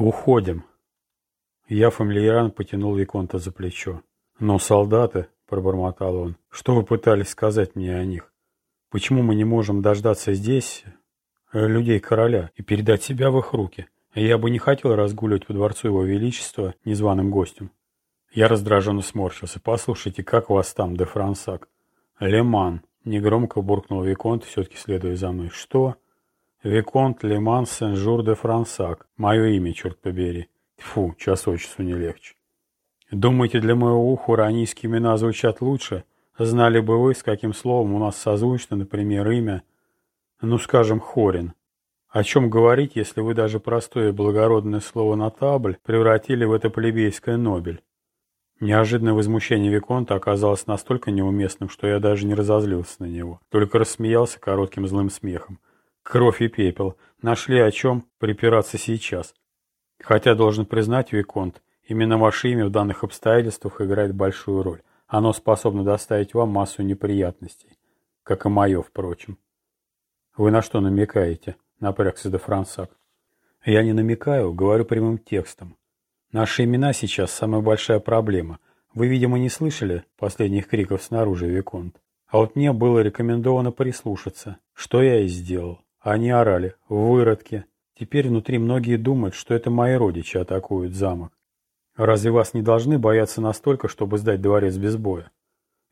«Уходим». Я фамильярно потянул Виконта за плечо. «Но солдаты», — пробормотал он, — «что вы пытались сказать мне о них? Почему мы не можем дождаться здесь э, людей короля и передать себя в их руки? Я бы не хотел разгуливать по дворцу его величества незваным гостем». Я раздраженно сморщился. «Послушайте, как вас там, де Франсак?» «Леман», — негромко буркнул Виконт, все-таки следуя за мной. «Что?» «Виконт Леман Сен-Жур де Франсак. Мое имя, черт побери. Фу, час от часу не легче. Думаете, для моего уха уранийские имена звучат лучше? Знали бы вы, с каким словом у нас созвучно, например, имя, ну, скажем, Хорин. О чем говорить, если вы даже простое благородное слово «натабль» превратили в это плебейское «нобель»? Неожиданное возмущение Виконта оказалось настолько неуместным, что я даже не разозлился на него, только рассмеялся коротким злым смехом. Кровь и пепел. Нашли о чем припираться сейчас. Хотя, должен признать, Виконт, именно ваше имя в данных обстоятельствах играет большую роль. Оно способно доставить вам массу неприятностей. Как и мое, впрочем. Вы на что намекаете? Напрягся де Франсак. Я не намекаю, говорю прямым текстом. Наши имена сейчас самая большая проблема. Вы, видимо, не слышали последних криков снаружи, Виконт. А вот мне было рекомендовано прислушаться, что я и сделал. Они орали «Выродки!» Теперь внутри многие думают, что это мои родичи атакуют замок. Разве вас не должны бояться настолько, чтобы сдать дворец без боя?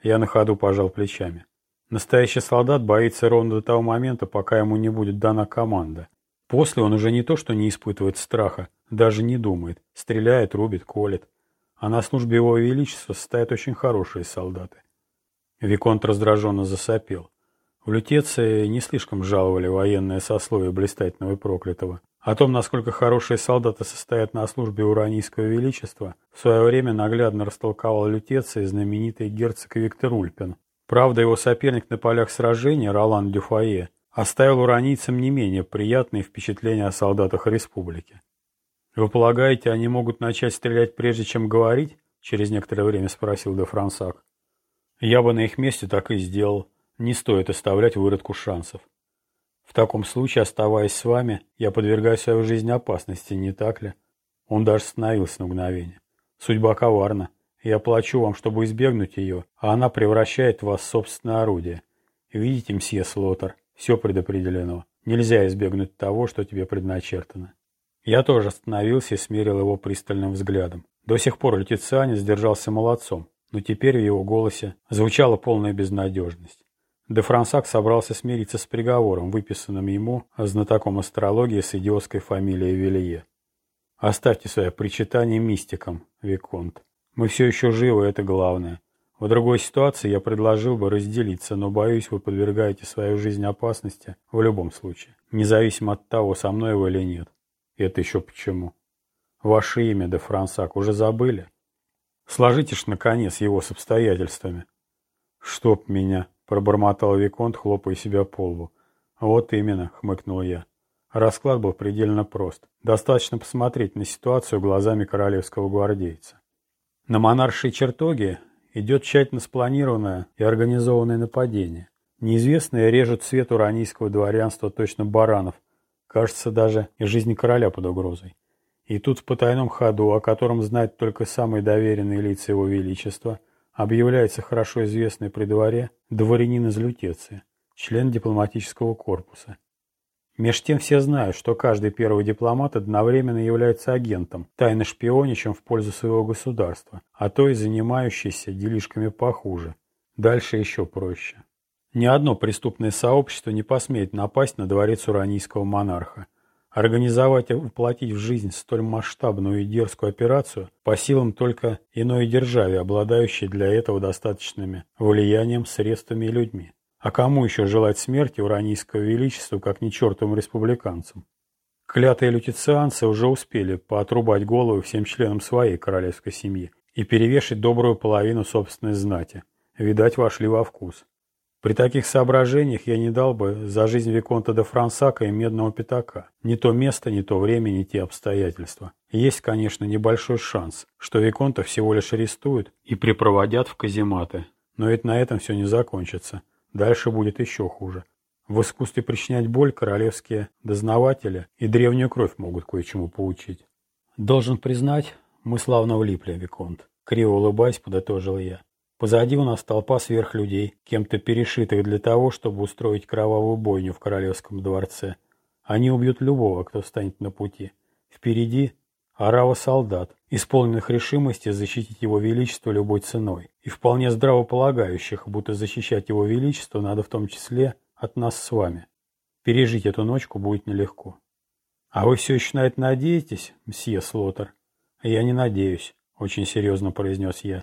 Я на ходу пожал плечами. Настоящий солдат боится ровно до того момента, пока ему не будет дана команда. После он уже не то, что не испытывает страха, даже не думает. Стреляет, рубит, колет. А на службе его величества стоят очень хорошие солдаты. Виконт раздраженно засопел. В Лютеции не слишком жаловали военное сословие блистательного и проклятого. О том, насколько хорошие солдаты состоят на службе у Уранийского Величества, в свое время наглядно растолковал Лютеция знаменитый герцог Виктор Ульпин. Правда, его соперник на полях сражения, Ролан Дюфае, оставил уранийцам не менее приятные впечатления о солдатах республики. «Вы полагаете, они могут начать стрелять прежде, чем говорить?» Через некоторое время спросил де Франсак. «Я бы на их месте так и сделал». Не стоит оставлять выродку шансов. В таком случае, оставаясь с вами, я подвергаю свою жизнь опасности, не так ли? Он даже остановился на мгновение. Судьба коварна. Я плачу вам, чтобы избегнуть ее, а она превращает вас в собственное орудие. Видите, мсье Слотер, все предопределено. Нельзя избегнуть того, что тебе предначертано. Я тоже остановился и смерил его пристальным взглядом. До сих пор лютицианец держался молодцом, но теперь в его голосе звучала полная безнадежность. Де Франсак собрался смириться с приговором, выписанным ему знатоком астрологии с идиотской фамилией Вилье. «Оставьте свое причитание мистикам, Виконт. Мы все еще живы, это главное. В другой ситуации я предложил бы разделиться, но, боюсь, вы подвергаете свою жизнь опасности в любом случае, независимо от того, со мной вы или нет. Это еще почему? Ваше имя, де Франсак, уже забыли? Сложите ж, наконец, его с обстоятельствами. Чтоб меня пробормотал Виконт, хлопая себя по лбу. «Вот именно», — хмыкнул я. Расклад был предельно прост. Достаточно посмотреть на ситуацию глазами королевского гвардейца. На монаршей чертоге идет тщательно спланированное и организованное нападение. Неизвестные режут цвет уранийского дворянства точно баранов. Кажется, даже и жизнь короля под угрозой. И тут в потайном ходу, о котором знают только самые доверенные лица его величества, объявляется хорошо известный при дворе дворянин из Лютеции, член дипломатического корпуса. Меж тем все знают, что каждый первый дипломат одновременно является агентом, тайно шпионичем в пользу своего государства, а то и занимающийся делишками похуже. Дальше еще проще. Ни одно преступное сообщество не посмеет напасть на дворец уранийского монарха – Организовать и воплотить в жизнь столь масштабную и дерзкую операцию по силам только иной державе, обладающей для этого достаточными влиянием, средствами и людьми. А кому еще желать смерти уранийского величества, как не чертовым республиканцам? Клятые лютицианцы уже успели поотрубать головы всем членам своей королевской семьи и перевешать добрую половину собственной знати. Видать, вошли во вкус. При таких соображениях я не дал бы за жизнь Виконта де Франсака и Медного Пятака. Не то место, не то время, не те обстоятельства. Есть, конечно, небольшой шанс, что Виконта всего лишь арестуют и припроводят в казематы. Но ведь на этом все не закончится. Дальше будет еще хуже. В искусстве причинять боль королевские дознаватели и древнюю кровь могут кое-чему поучить. Должен признать, мы славно влипли, Виконт. Криво улыбаясь, подытожил я. Позади у нас толпа сверхлюдей, кем-то перешитых для того, чтобы устроить кровавую бойню в королевском дворце. Они убьют любого, кто встанет на пути. Впереди орава солдат, исполненных решимости защитить его величество любой ценой, и вполне здраво полагающих, будто защищать его величество надо в том числе от нас с вами. Пережить эту ночку будет нелегко. А вы все еще на это надеетесь, мсье Слотер? Я не надеюсь, очень серьезно произнес я.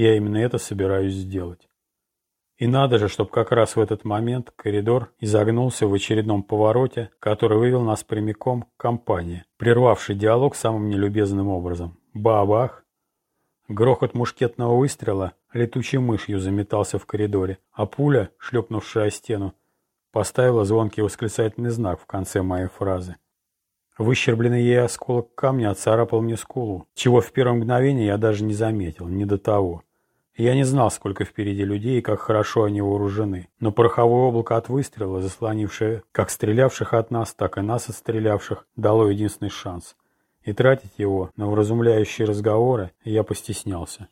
Я именно это собираюсь сделать. И надо же, чтобы как раз в этот момент коридор изогнулся в очередном повороте, который вывел нас прямиком к компании, прервавший диалог самым нелюбезным образом. Бабах! Грохот мушкетного выстрела летучей мышью заметался в коридоре, а пуля, шлепнувшая о стену, поставила звонкий восклицательный знак в конце моей фразы. Выщербленный ей осколок камня отцарапал мне скулу, чего в первое мгновение я даже не заметил, не до того. Я не знал, сколько впереди людей и как хорошо они вооружены, но пороховое облако от выстрела, заслонившее как стрелявших от нас, так и нас отстрелявших, дало единственный шанс. И тратить его на вразумляющие разговоры я постеснялся.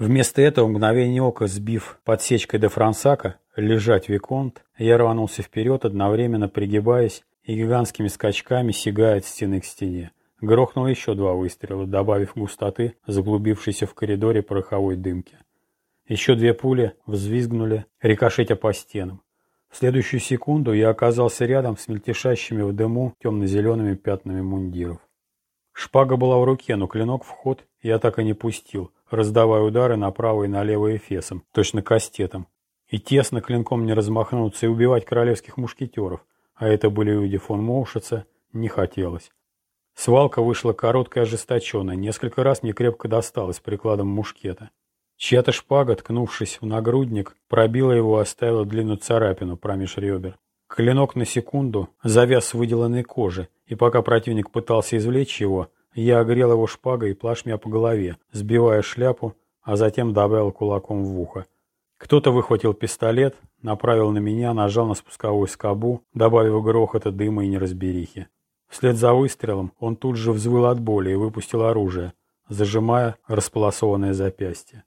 Вместо этого мгновение ока, сбив подсечкой до Франсака, лежать Виконт, я рванулся вперед, одновременно пригибаясь и гигантскими скачками сигая от стены к стене. Грохнуло еще два выстрела, добавив густоты, заглубившейся в коридоре пороховой дымки. Еще две пули взвизгнули, рикошетя по стенам. В следующую секунду я оказался рядом с мельтешащими в дыму темно-зелеными пятнами мундиров. Шпага была в руке, но клинок в ход я так и не пустил, раздавая удары направо и налево эфесом, точно кастетом. И тесно клинком не размахнуться и убивать королевских мушкетеров, а это были люди фон Моушица, не хотелось. Свалка вышла короткой и ожесточенной, несколько раз мне крепко досталось прикладом мушкета. Чья-то шпага, ткнувшись в нагрудник, пробила его и оставила длинную царапину промеж ребер. Клинок на секунду завяз с выделанной кожи, и пока противник пытался извлечь его, я огрел его шпагой плашмя по голове, сбивая шляпу, а затем добавил кулаком в ухо. Кто-то выхватил пистолет, направил на меня, нажал на спусковую скобу, добавив грохота, дыма и неразберихи. Вслед за выстрелом он тут же взвыл от боли и выпустил оружие, зажимая располосованное запястье.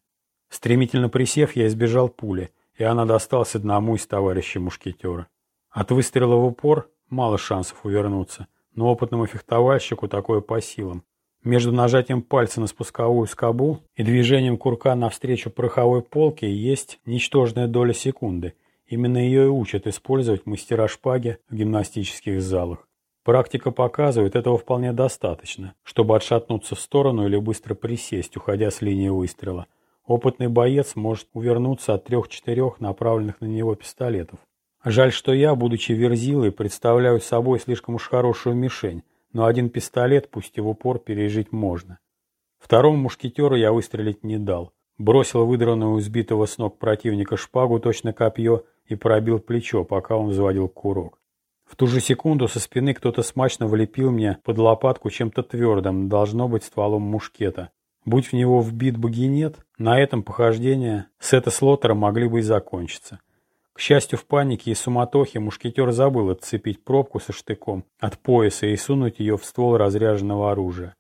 Стремительно присев, я избежал пули, и она досталась одному из товарищей мушкетера. От выстрела в упор мало шансов увернуться, но опытному фехтовальщику такое по силам. Между нажатием пальца на спусковую скобу и движением курка навстречу пороховой полке есть ничтожная доля секунды. Именно ее и учат использовать мастера шпаги в гимнастических залах. Практика показывает, этого вполне достаточно, чтобы отшатнуться в сторону или быстро присесть, уходя с линии выстрела. Опытный боец может увернуться от трех-четырех направленных на него пистолетов. Жаль, что я, будучи верзилой, представляю собой слишком уж хорошую мишень, но один пистолет, пусть и в упор, пережить можно. Второму мушкетеру я выстрелить не дал. Бросил выдранную у сбитого с ног противника шпагу точно копье и пробил плечо, пока он взводил курок. В ту же секунду со спины кто-то смачно влепил мне под лопатку чем-то твердым, должно быть стволом мушкета. Будь в него вбит багинет, на этом похождения Сета Слоттера могли бы и закончиться. К счастью, в панике и суматохе мушкетер забыл отцепить пробку со штыком от пояса и сунуть ее в ствол разряженного оружия.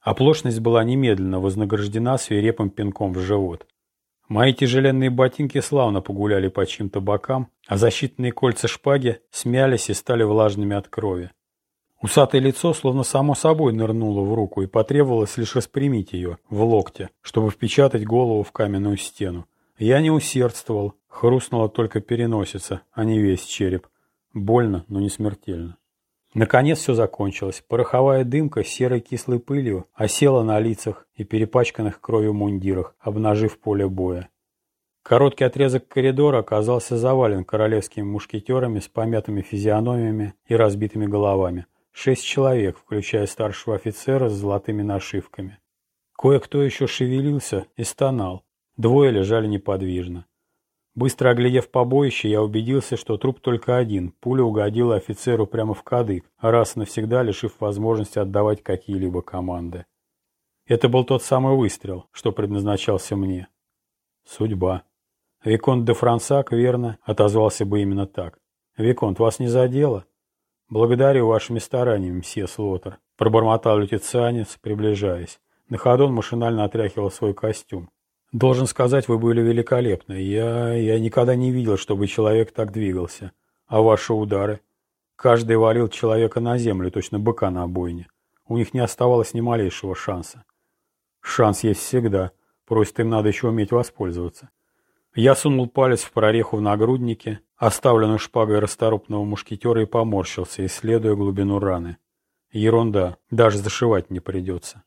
Оплошность была немедленно вознаграждена свирепым пинком в живот. Мои тяжеленные ботинки славно погуляли по чьим-то бокам, а защитные кольца шпаги смялись и стали влажными от крови. Усатое лицо словно само собой нырнуло в руку и потребовалось лишь распрямить ее в локте, чтобы впечатать голову в каменную стену. Я не усердствовал, хрустнула только переносица, а не весь череп. Больно, но не смертельно. Наконец все закончилось. Пороховая дымка серой кислой пылью осела на лицах и перепачканных кровью мундирах, обнажив поле боя. Короткий отрезок коридора оказался завален королевскими мушкетерами с помятыми физиономиями и разбитыми головами. Шесть человек, включая старшего офицера с золотыми нашивками. Кое-кто еще шевелился и стонал. Двое лежали неподвижно. Быстро оглядев побоище, я убедился, что труп только один. Пуля угодила офицеру прямо в кадык, раз навсегда лишив возможности отдавать какие-либо команды. Это был тот самый выстрел, что предназначался мне. Судьба. Виконт де Франсак, верно, отозвался бы именно так. Виконт, вас не задело? Благодарю вашими стараниями, мсье Слотер, пробормотал лютицианец, приближаясь. На ходу он машинально отряхивал свой костюм. Должен сказать, вы были великолепны. Я... я никогда не видел, чтобы человек так двигался. А ваши удары? Каждый валил человека на землю, точно быка на обойне. У них не оставалось ни малейшего шанса. Шанс есть всегда, просто им надо еще уметь воспользоваться. Я сунул палец в прореху в нагруднике, оставленную шпагой расторопного мушкетера, и поморщился, исследуя глубину раны. Ерунда, даже зашивать не придется.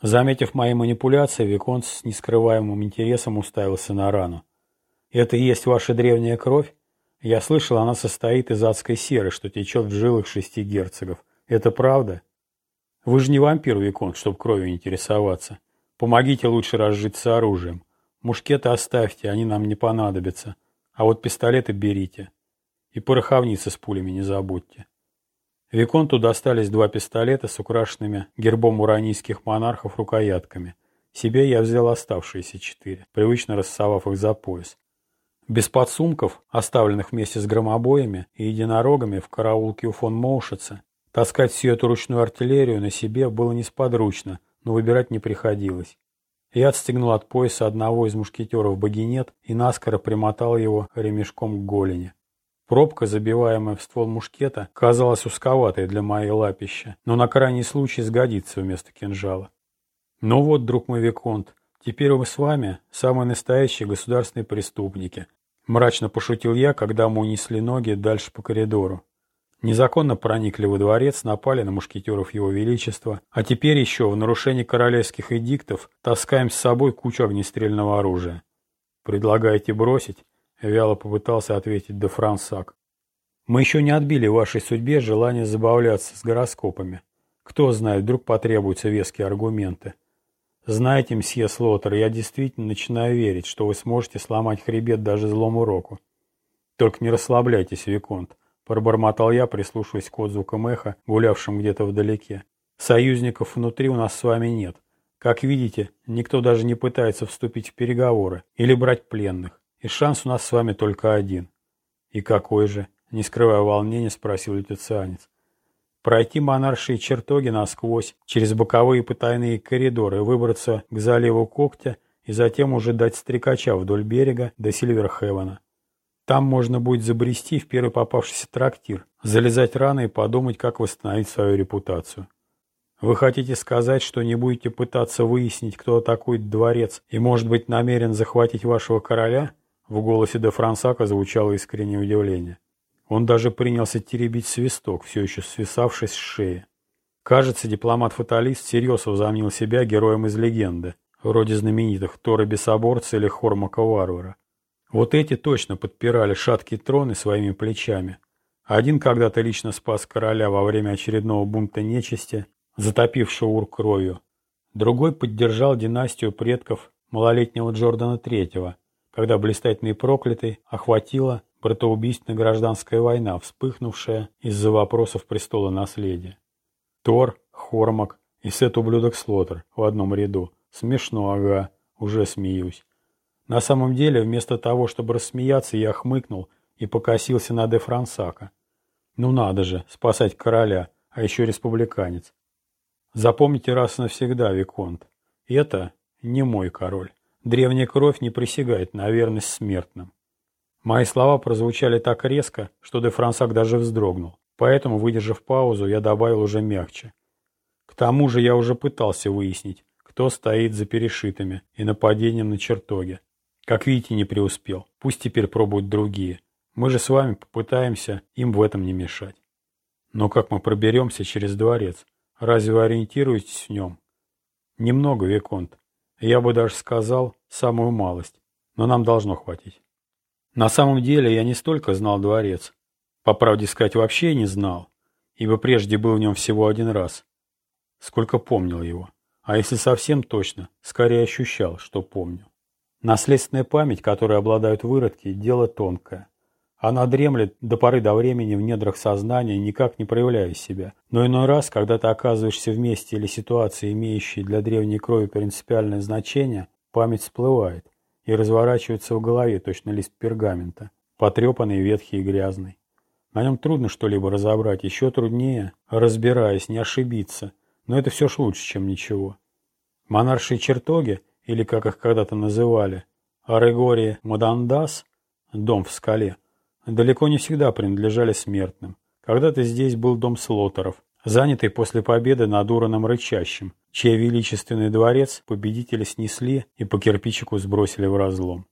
Заметив мои манипуляции, Виконт с нескрываемым интересом уставился на рану. «Это и есть ваша древняя кровь? Я слышал, она состоит из адской серы, что течет в жилах шести герцогов. Это правда? Вы же не вампир, Виконт, чтобы кровью интересоваться. Помогите лучше разжиться оружием. Мушкеты оставьте, они нам не понадобятся. А вот пистолеты берите. И пороховницы с пулями не забудьте. Виконту достались два пистолета с украшенными гербом уранийских монархов рукоятками. Себе я взял оставшиеся четыре, привычно рассовав их за пояс. Без подсумков, оставленных вместе с громобоями и единорогами в караулке у фон Моушица, таскать всю эту ручную артиллерию на себе было несподручно, но выбирать не приходилось. Я отстегнул от пояса одного из мушкетеров багинет и наскоро примотал его ремешком к голени. Пробка, забиваемая в ствол мушкета, казалась узковатой для моей лапища, но на крайний случай сгодится вместо кинжала. Ну вот, друг мой Виконт, теперь мы с вами самые настоящие государственные преступники. Мрачно пошутил я, когда мы унесли ноги дальше по коридору. Незаконно проникли во дворец, напали на мушкетеров его величества, а теперь еще в нарушении королевских эдиктов таскаем с собой кучу огнестрельного оружия. Предлагаете бросить? Вяло попытался ответить де Франсак. Мы еще не отбили вашей судьбе желание забавляться с гороскопами. Кто знает, вдруг потребуются веские аргументы. Знаете, мсье Слотер, я действительно начинаю верить, что вы сможете сломать хребет даже злому року. Только не расслабляйтесь, Виконт. Пробормотал я, прислушиваясь к отзвукам эха, гулявшим где-то вдалеке. Союзников внутри у нас с вами нет. Как видите, никто даже не пытается вступить в переговоры или брать пленных. И шанс у нас с вами только один. И какой же? Не скрывая волнения, спросил летицианец. Пройти монаршие чертоги насквозь, через боковые потайные коридоры, выбраться к заливу Когтя и затем уже дать стрекача вдоль берега до Сильверхевена. Там можно будет забрести в первый попавшийся трактир, залезать рано и подумать, как восстановить свою репутацию. Вы хотите сказать, что не будете пытаться выяснить, кто атакует дворец и, может быть, намерен захватить вашего короля? В голосе де Франсака звучало искреннее удивление. Он даже принялся теребить свисток, все еще свисавший с шеи. Кажется, дипломат-фаталист всерьез возомнил себя героем из легенды, вроде знаменитых Тора Бесоборца или Хормака Варвара. Вот эти точно подпирали шаткий трон и своими плечами. Один когда-то лично спас короля во время очередного бунта нечисти, затопившего Ур кровью. Другой поддержал династию предков малолетнего Джордана III, когда блистательный проклятый охватила братоубийственная гражданская война, вспыхнувшая из-за вопросов престола наследия. Тор, Хормак и Сет-ублюдок Слотер в одном ряду. Смешно, ага, уже смеюсь. На самом деле, вместо того, чтобы рассмеяться, я хмыкнул и покосился на де Франсака. Ну надо же, спасать короля, а еще республиканец. Запомните раз и навсегда, Виконт, это не мой король. Древняя кровь не присягает на верность смертным. Мои слова прозвучали так резко, что де Франсак даже вздрогнул. Поэтому, выдержав паузу, я добавил уже мягче. К тому же я уже пытался выяснить, кто стоит за перешитыми и нападением на чертоге. Как видите, не преуспел. Пусть теперь пробуют другие. Мы же с вами попытаемся им в этом не мешать. Но как мы проберемся через дворец? Разве ориентируетесь в нем? Немного, Виконт. Я бы даже сказал, самую малость. Но нам должно хватить. На самом деле я не столько знал дворец. По правде сказать, вообще не знал, ибо прежде был в нем всего один раз. Сколько помнил его. А если совсем точно, скорее ощущал, что помню. Наследственная память, которой обладают выродки, дело тонкое. Она дремлет до поры до времени в недрах сознания, никак не проявляя себя. Но иной раз, когда ты оказываешься в месте или ситуации, имеющей для древней крови принципиальное значение, память всплывает и разворачивается в голове, точно лист пергамента, потрепанный, ветхий и грязный. На нем трудно что-либо разобрать, еще труднее, разбираясь, не ошибиться. Но это все ж лучше, чем ничего. Монаршие чертоги, или как их когда-то называли, Орегории Мадандас, дом в скале, далеко не всегда принадлежали смертным. Когда-то здесь был дом Слотеров, занятый после победы над Уроном Рычащим, чей величественный дворец победители снесли и по кирпичику сбросили в разлом.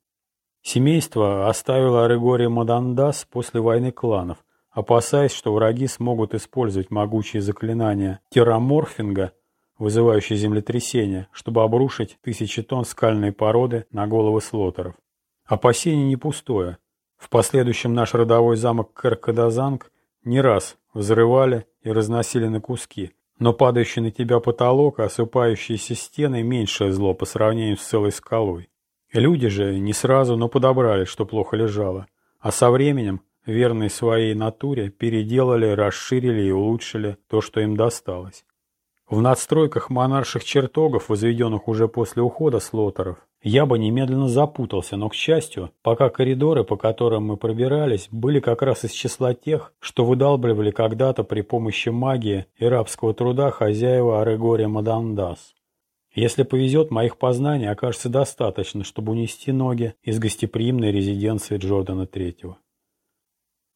Семейство оставило Орегория Мадандас после войны кланов, опасаясь, что враги смогут использовать могучие заклинания терраморфинга, вызывающие землетрясения, чтобы обрушить тысячи тонн скальной породы на головы слотеров. Опасение не пустое. В последующем наш родовой замок Каркадазанг не раз взрывали и разносили на куски, но падающий на тебя потолок осыпающиеся стены – меньшее зло по сравнению с целой скалой. Люди же не сразу, но подобрали, что плохо лежало. А со временем верные своей натуре, переделали, расширили и улучшили то, что им досталось. В надстройках монарших чертогов, возведенных уже после ухода слотеров, я бы немедленно запутался, но, к счастью, пока коридоры, по которым мы пробирались, были как раз из числа тех, что выдалбливали когда-то при помощи магии и рабского труда хозяева Орегория Мадандас. Если повезет, моих познаний окажется достаточно, чтобы унести ноги из гостеприимной резиденции Джордана Третьего.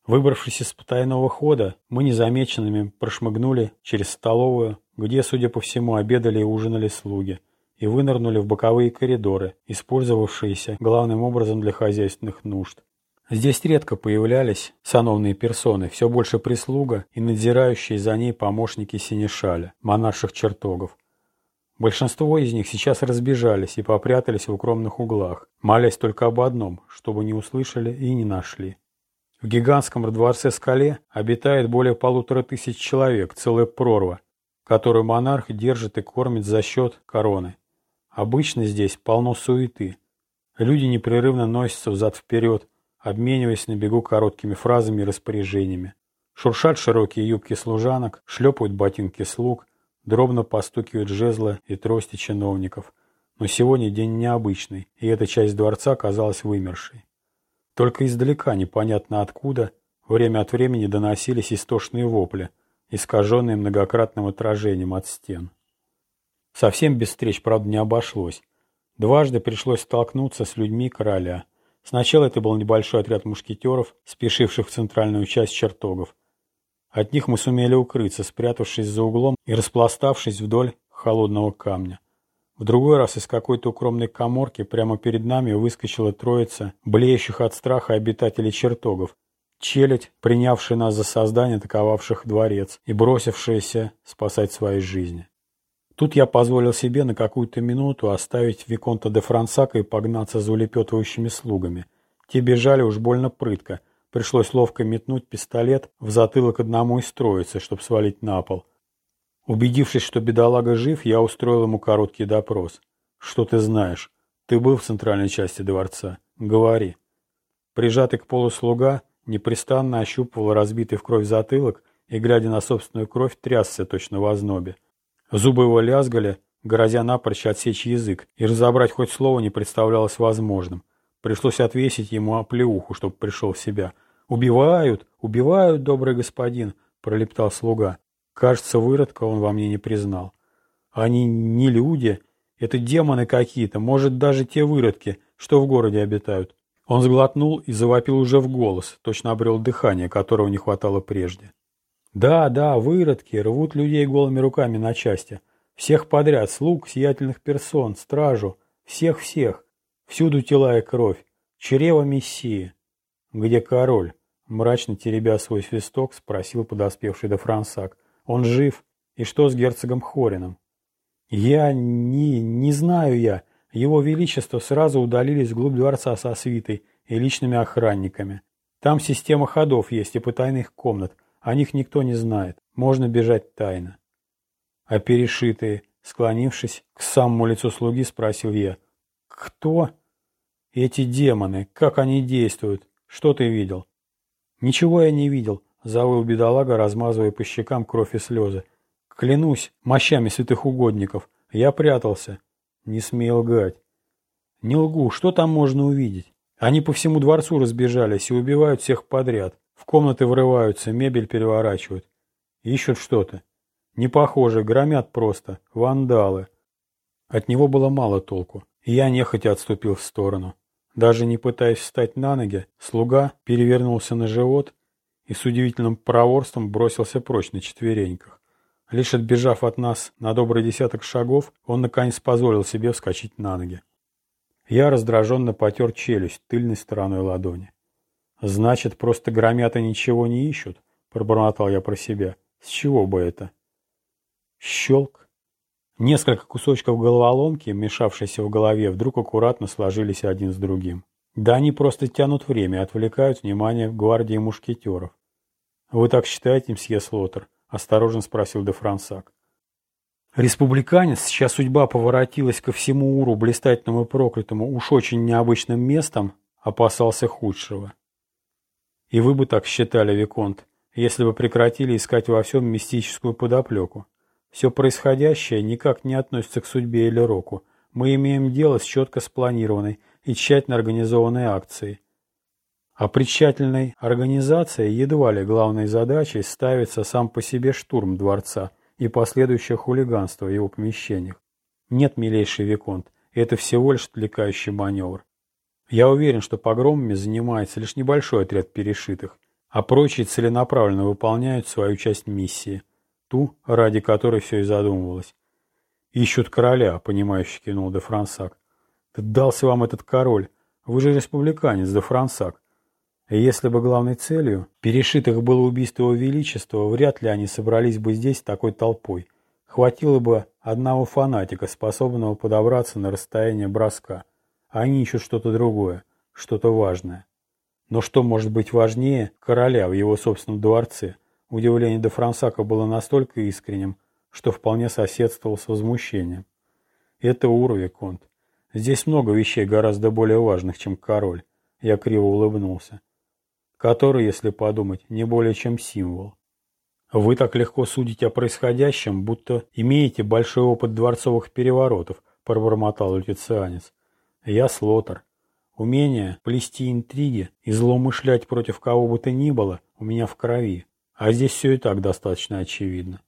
Выбравшись из потайного хода, мы незамеченными прошмыгнули через столовую, где, судя по всему, обедали и ужинали слуги, и вынырнули в боковые коридоры, использовавшиеся главным образом для хозяйственных нужд. Здесь редко появлялись сановные персоны, все больше прислуга и надзирающие за ней помощники Синешаля, монарших чертогов. Большинство из них сейчас разбежались и попрятались в укромных углах, молясь только об одном, чтобы не услышали и не нашли. В гигантском дворце-скале обитает более полутора тысяч человек, целая прорва, которую монарх держит и кормит за счет короны. Обычно здесь полно суеты. Люди непрерывно носятся взад-вперед, обмениваясь на бегу короткими фразами и распоряжениями. Шуршат широкие юбки служанок, шлепают ботинки слуг, дробно постукивают жезлы и трости чиновников. Но сегодня день необычный, и эта часть дворца казалась вымершей. Только издалека, непонятно откуда, время от времени доносились истошные вопли, искаженные многократным отражением от стен. Совсем без встреч, правда, не обошлось. Дважды пришлось столкнуться с людьми короля. Сначала это был небольшой отряд мушкетеров, спешивших в центральную часть чертогов. От них мы сумели укрыться, спрятавшись за углом и распластавшись вдоль холодного камня. В другой раз из какой-то укромной коморки прямо перед нами выскочила троица блеющих от страха обитателей чертогов, челядь, принявшая нас за создание атаковавших дворец и бросившаяся спасать свои жизни. Тут я позволил себе на какую-то минуту оставить Виконта де Франсака и погнаться за улепетывающими слугами. Те бежали уж больно прытко. Пришлось ловко метнуть пистолет в затылок одному из троицы, чтобы свалить на пол. Убедившись, что бедолага жив, я устроил ему короткий допрос. «Что ты знаешь? Ты был в центральной части дворца? Говори». Прижатый к полу слуга непрестанно ощупывал разбитый в кровь затылок и, глядя на собственную кровь, трясся точно в ознобе. Зубы его лязгали, грозя напрочь отсечь язык, и разобрать хоть слово не представлялось возможным. Пришлось отвесить ему оплеуху, чтобы пришел в себя. «Убивают! Убивают, добрый господин!» — пролептал слуга. Кажется, выродка он во мне не признал. Они не люди, это демоны какие-то, может, даже те выродки, что в городе обитают. Он сглотнул и завопил уже в голос, точно обрел дыхание, которого не хватало прежде. Да, да, выродки рвут людей голыми руками на части. Всех подряд, слуг, сиятельных персон, стражу, всех-всех. Всюду тела и кровь. Чрево Мессии. Где король? Мрачно теребя свой свисток, спросил подоспевший до Франсак. Он жив. И что с герцогом Хорином? Я не... не знаю я. Его Величество сразу удалились вглубь дворца со свитой и личными охранниками. Там система ходов есть и потайных комнат. О них никто не знает. Можно бежать тайно. А перешитые, склонившись к самому лицу слуги, спросил я. Кто? Эти демоны. Как они действуют? Что ты видел? Ничего я не видел. Завыл бедолага, размазывая по щекам кровь и слезы. Клянусь мощами святых угодников. Я прятался. Не смей лгать. Не лгу. Что там можно увидеть? Они по всему дворцу разбежались и убивают всех подряд. Комнаты врываются, мебель переворачивают. Ищут что-то. Не похоже, громят просто. Вандалы. От него было мало толку, я нехотя отступил в сторону. Даже не пытаясь встать на ноги, слуга перевернулся на живот и с удивительным проворством бросился прочь на четвереньках. Лишь отбежав от нас на добрый десяток шагов, он наконец позволил себе вскочить на ноги. Я раздраженно потер челюсть тыльной стороной ладони. «Значит, просто громят и ничего не ищут?» — пробормотал я про себя. «С чего бы это?» Щелк. Несколько кусочков головоломки, мешавшиеся в голове, вдруг аккуратно сложились один с другим. Да они просто тянут время, отвлекают внимание гвардии мушкетеров. «Вы так считаете, мсье Слотер?» – осторожно спросил де Франсак. Республиканец, чья судьба поворотилась ко всему Уру блистательному и проклятому уж очень необычным местом, опасался худшего. И вы бы так считали, Виконт, если бы прекратили искать во всем мистическую подоплеку. Все происходящее никак не относится к судьбе или року. Мы имеем дело с четко спланированной и тщательно организованной акцией. А при тщательной организации едва ли главной задачей ставится сам по себе штурм дворца и последующее хулиганство в его помещениях. Нет, милейший Виконт, это всего лишь отвлекающий маневр. Я уверен, что погромами занимается лишь небольшой отряд перешитых, а прочие целенаправленно выполняют свою часть миссии, ту, ради которой все и задумывалось. «Ищут короля», — понимающе кинул де Франсак. «Да дался вам этот король. Вы же республиканец, де Франсак. Если бы главной целью перешитых было убийство его величества, вряд ли они собрались бы здесь такой толпой. Хватило бы одного фанатика, способного подобраться на расстояние броска. Они ищут что-то другое, что-то важное. Но что может быть важнее короля в его собственном дворце? Удивление де Франсака было настолько искренним, что вполне соседствовал с возмущением. Это уровень, Конт. Здесь много вещей гораздо более важных, чем король. Я криво улыбнулся который, если подумать, не более чем символ. Вы так легко судите о происходящем, будто имеете большой опыт дворцовых переворотов, пробормотал лютицианец. Я слотер. Умение плести интриги и злоумышлять против кого бы то ни было у меня в крови, а здесь все и так достаточно очевидно.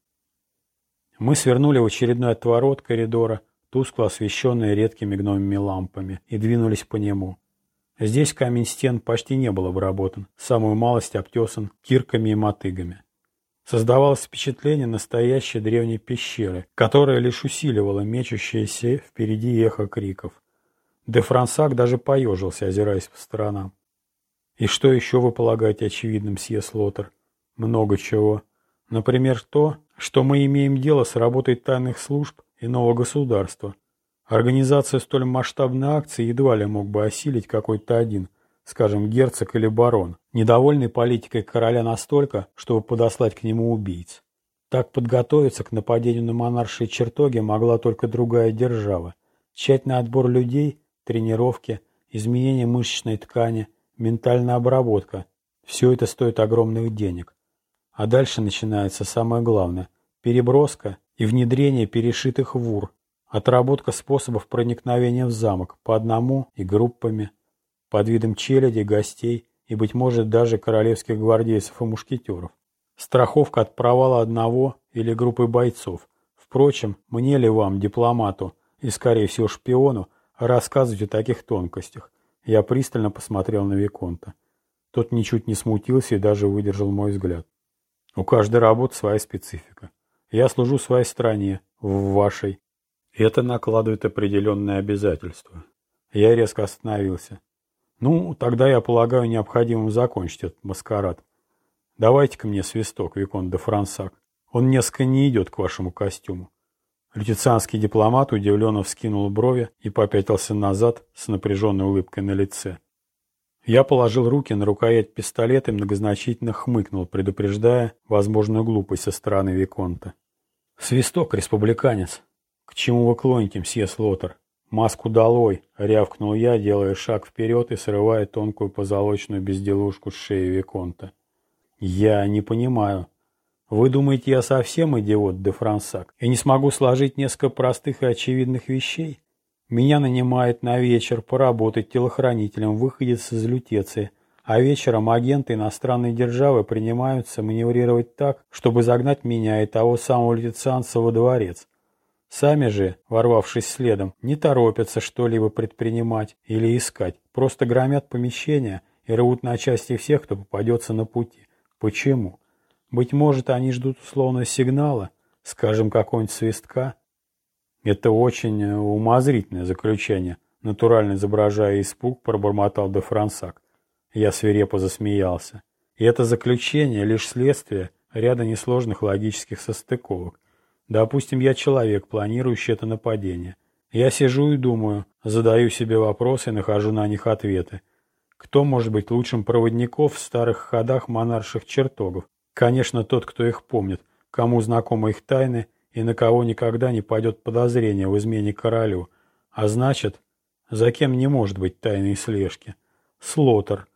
Мы свернули в очередной отворот коридора, тускло освещенный редкими гномыми лампами, и двинулись по нему. Здесь камень стен почти не был обработан, самую малость обтесан кирками и мотыгами. Создавалось впечатление настоящей древней пещеры, которая лишь усиливала мечущееся впереди эхо криков. Де Франсак даже поежился, озираясь по сторонам. И что еще вы полагаете очевидным, сье Слотер? Много чего. Например, то, что мы имеем дело с работой тайных служб иного государства, Организация столь масштабной акции едва ли мог бы осилить какой-то один, скажем, герцог или барон, недовольный политикой короля настолько, чтобы подослать к нему убийц. Так подготовиться к нападению на монаршие чертоги могла только другая держава. Тщательный отбор людей, тренировки, изменение мышечной ткани, ментальная обработка – все это стоит огромных денег. А дальше начинается самое главное – переброска и внедрение перешитых в УР, Отработка способов проникновения в замок по одному и группами, под видом челяди, гостей и, быть может, даже королевских гвардейцев и мушкетеров. Страховка от провала одного или группы бойцов. Впрочем, мне ли вам, дипломату и, скорее всего, шпиону, рассказывать о таких тонкостях? Я пристально посмотрел на Виконта. Тот ничуть не смутился и даже выдержал мой взгляд. У каждой работы своя специфика. Я служу своей стране, в вашей. Это накладывает определенные обязательства. Я резко остановился. Ну, тогда, я полагаю, необходимо закончить этот маскарад. Давайте-ка мне свисток, Викон де Франсак. Он несколько не идет к вашему костюму. Лютицианский дипломат удивленно вскинул брови и попятился назад с напряженной улыбкой на лице. Я положил руки на рукоять пистолета и многозначительно хмыкнул, предупреждая возможную глупость со стороны Виконта. «Свисток, республиканец!» «К чему вы клоните, мсье Слотер?» «Маску долой!» — рявкнул я, делая шаг вперед и срывая тонкую позолоченную безделушку с шеи Виконта. «Я не понимаю. Вы думаете, я совсем идиот, де Франсак, и не смогу сложить несколько простых и очевидных вещей? Меня нанимает на вечер поработать телохранителем выходец из лютеции, а вечером агенты иностранной державы принимаются маневрировать так, чтобы загнать меня и того самого летицианца во дворец. Сами же, ворвавшись следом, не торопятся что-либо предпринимать или искать, просто громят помещения и рвут на части всех, кто попадется на пути. Почему? Быть может, они ждут условного сигнала, скажем, какого-нибудь свистка? Это очень умозрительное заключение, натурально изображая испуг, пробормотал де Франсак. Я свирепо засмеялся. И это заключение лишь следствие ряда несложных логических состыковок. Допустим, я человек, планирующий это нападение. Я сижу и думаю, задаю себе вопросы и нахожу на них ответы. Кто может быть лучшим проводником в старых ходах монарших чертогов? Конечно, тот, кто их помнит, кому знакомы их тайны и на кого никогда не пойдет подозрение в измене королю. А значит, за кем не может быть тайной слежки? Слотер,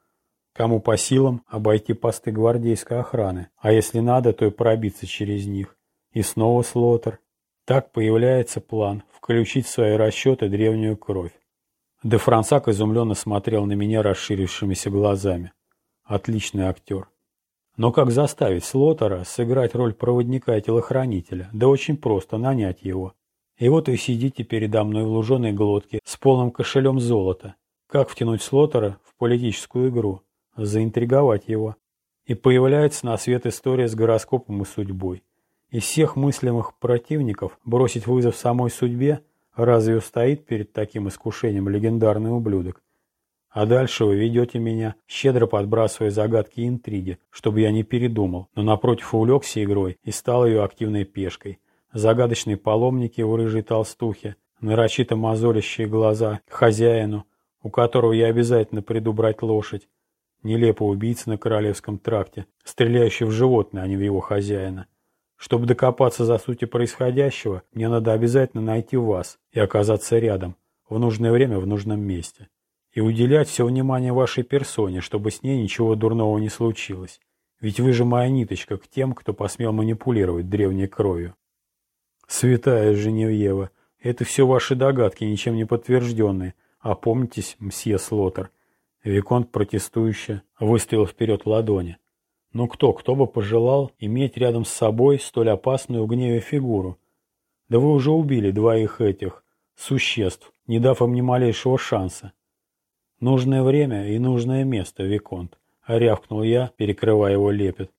Кому по силам обойти посты гвардейской охраны, а если надо, то и пробиться через них. И снова слотер. Так появляется план включить в свои расчеты древнюю кровь. Де Франсак изумленно смотрел на меня расширившимися глазами. Отличный актер. Но как заставить Слотера сыграть роль проводника и телохранителя? Да очень просто нанять его. И вот вы сидите передо мной в луженой глотке с полным кошелем золота. Как втянуть Слотера в политическую игру? заинтриговать его. И появляется на свет история с гороскопом и судьбой. Из всех мыслимых противников бросить вызов самой судьбе разве устоит перед таким искушением легендарный ублюдок? А дальше вы ведете меня, щедро подбрасывая загадки и интриги, чтобы я не передумал, но напротив увлекся игрой и стал ее активной пешкой. Загадочные паломники в рыжей толстухе, нарочито мозолящие глаза хозяину, у которого я обязательно приду брать лошадь, Нелепый убийца на Королевском тракте, стреляющий в животное, а не в его хозяина. Чтобы докопаться за сути происходящего, мне надо обязательно найти вас и оказаться рядом, в нужное время в нужном месте. И уделять все внимание вашей персоне, чтобы с ней ничего дурного не случилось. Ведь вы же моя ниточка к тем, кто посмел манипулировать древней кровью. Святая Женевьева, это все ваши догадки, ничем не подтвержденные. Опомнитесь, мсье Слотер, Виконт протестующе выставил вперед ладони. Ну кто, кто бы пожелал иметь рядом с собой столь опасную в гневе фигуру? Да вы уже убили двоих этих существ, не дав им ни малейшего шанса. Нужное время и нужное место, Виконт, рявкнул я, перекрывая его лепет.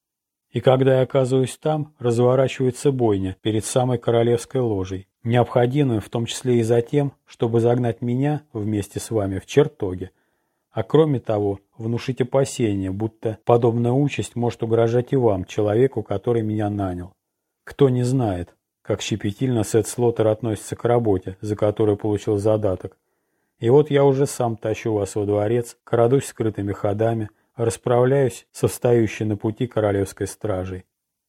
И когда я оказываюсь там, разворачивается бойня перед самой королевской ложей, необходимым в том числе и за тем, чтобы загнать меня вместе с вами в чертоги, а кроме того, внушить опасения, будто подобная участь может угрожать и вам, человеку, который меня нанял. Кто не знает, как щепетильно Сет Слоттер относится к работе, за которую получил задаток. И вот я уже сам тащу вас во дворец, крадусь скрытыми ходами, расправляюсь со встающей на пути королевской стражей.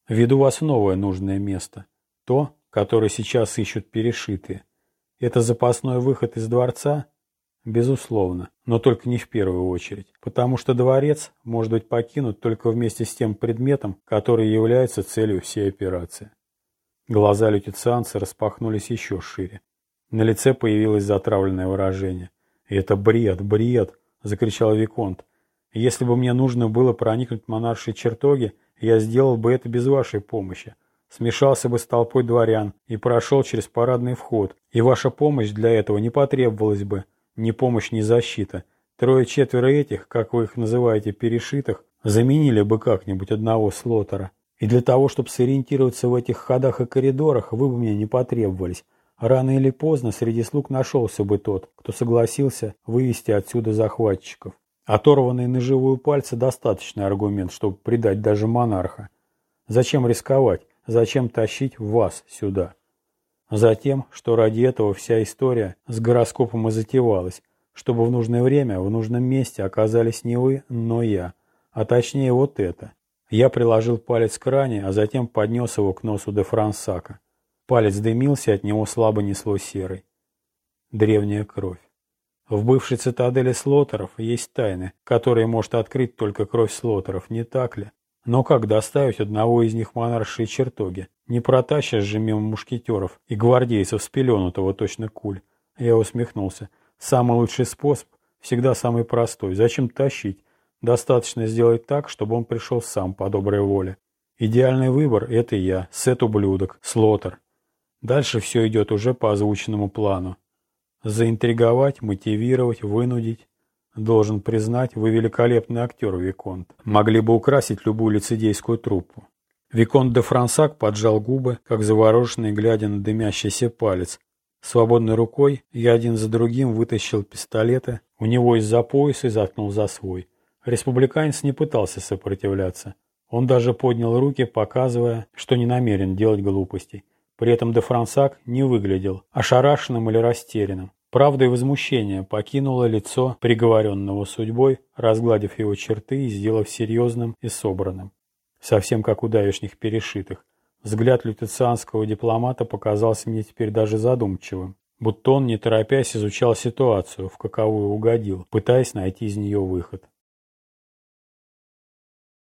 Веду вас в новое нужное место. То, которое сейчас ищут перешитые. Это запасной выход из дворца Безусловно, но только не в первую очередь, потому что дворец может быть покинут только вместе с тем предметом, который является целью всей операции. Глаза лютицианца распахнулись еще шире. На лице появилось затравленное выражение. «Это бред, бред!» — закричал Виконт. «Если бы мне нужно было проникнуть в монаршие чертоги, я сделал бы это без вашей помощи. Смешался бы с толпой дворян и прошел через парадный вход, и ваша помощь для этого не потребовалась бы». Ни помощь, ни защита. Трое-четверо этих, как вы их называете, перешитых, заменили бы как-нибудь одного слотера. И для того, чтобы сориентироваться в этих ходах и коридорах, вы бы мне не потребовались. Рано или поздно среди слуг нашелся бы тот, кто согласился вывести отсюда захватчиков. Оторванные на живую пальцы – достаточный аргумент, чтобы предать даже монарха. Зачем рисковать? Зачем тащить вас сюда? Затем, что ради этого вся история с гороскопом и затевалась, чтобы в нужное время, в нужном месте оказались не вы, но я. А точнее вот это. Я приложил палец к ране, а затем поднес его к носу де Франсака. Палец дымился, от него слабо несло серой. Древняя кровь. В бывшей цитадели слотеров есть тайны, которые может открыть только кровь слотеров, не так ли? Но как доставить одного из них в монаршие чертоги? Не протащишь же мимо мушкетеров и гвардейцев спеленутого точно куль. Я усмехнулся. Самый лучший способ, всегда самый простой. Зачем тащить? Достаточно сделать так, чтобы он пришел сам по доброй воле. Идеальный выбор – это я, Сет-ублюдок, Слотер. Дальше все идет уже по озвученному плану. Заинтриговать, мотивировать, вынудить. Должен признать, вы великолепный актер, Виконт. Могли бы украсить любую лицедейскую труппу. Виконт де Франсак поджал губы, как завороженный, глядя на дымящийся палец. Свободной рукой я один за другим вытащил пистолеты, у него из-за пояса и заткнул за свой. Республиканец не пытался сопротивляться. Он даже поднял руки, показывая, что не намерен делать глупостей. При этом де Франсак не выглядел ошарашенным или растерянным. Правда и возмущение покинуло лицо приговоренного судьбой, разгладив его черты и сделав серьезным и собранным. Совсем как у давешних перешитых. Взгляд лютицианского дипломата показался мне теперь даже задумчивым. Будто он, не торопясь, изучал ситуацию, в каковую угодил, пытаясь найти из нее выход.